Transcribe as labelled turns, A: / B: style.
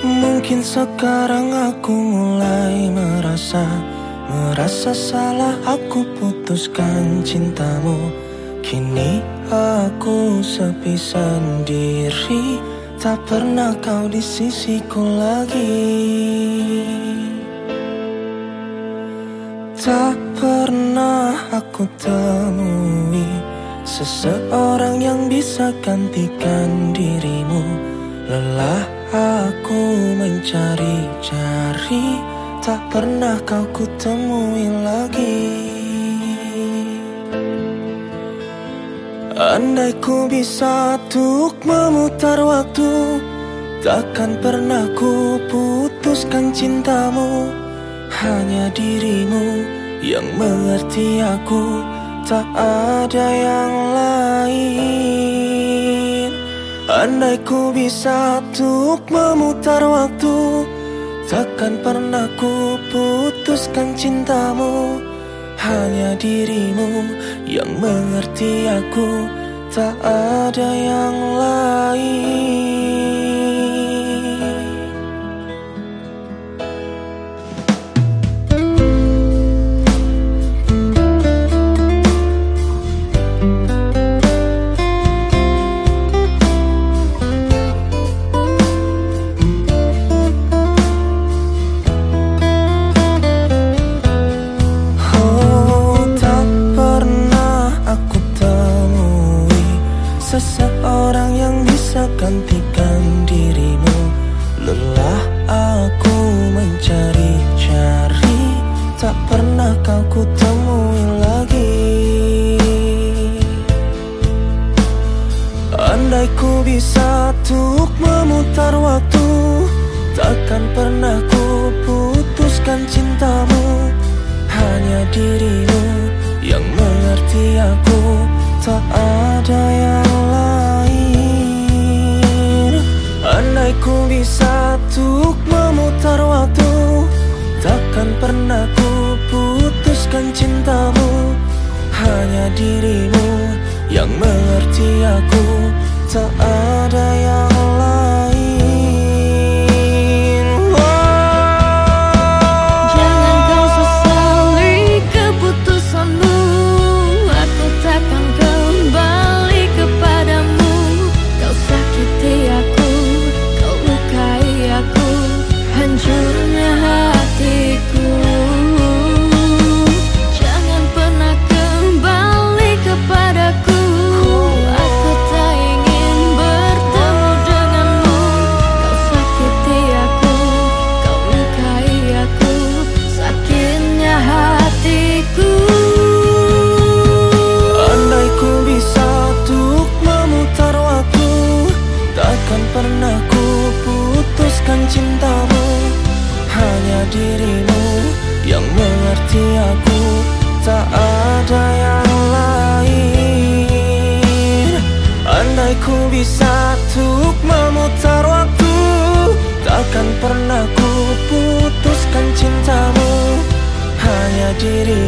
A: Mungkin sekarang aku mulai merasa Merasa salah aku putuskan cintamu. Kini aku sepi sendiri Tak pernah kau di sisiku lagi. Tak pernah aku temui Seseorang yang bisa gantikan dirimu. Lelah Aku mencari-cari Tak pernah kau kutemui lagi. Andai ku bisa untuk memutar waktu Takkan pernah ku putuskan cintamu. Hanya dirimu yang mengerti aku Tak ada yang lain Andai ku bisa untuk memutar waktu Takkan pernah ku putuskan cintamu. Hanya dirimu yang mengerti aku Tak ada yang lain Seseorang yang bisa gantikan dirimu. Lelah aku mencari-cari Tak pernah kau kutemui lagi. Andai ku bisa untuk memutar waktu Takkan pernah ku putuskan cintamu. Hanya dirimu yang mengerti aku. Tak ada yang bisa untuk memutar waktu. Takkan pernah ku putuskan cintamu. Hanya dirimu yang mengerti aku. Tak Si aku Tak ada yang lain. Andai ku bisa tuk memutar waktu Takkan pernah ku putuskan cintamu. Hanya diri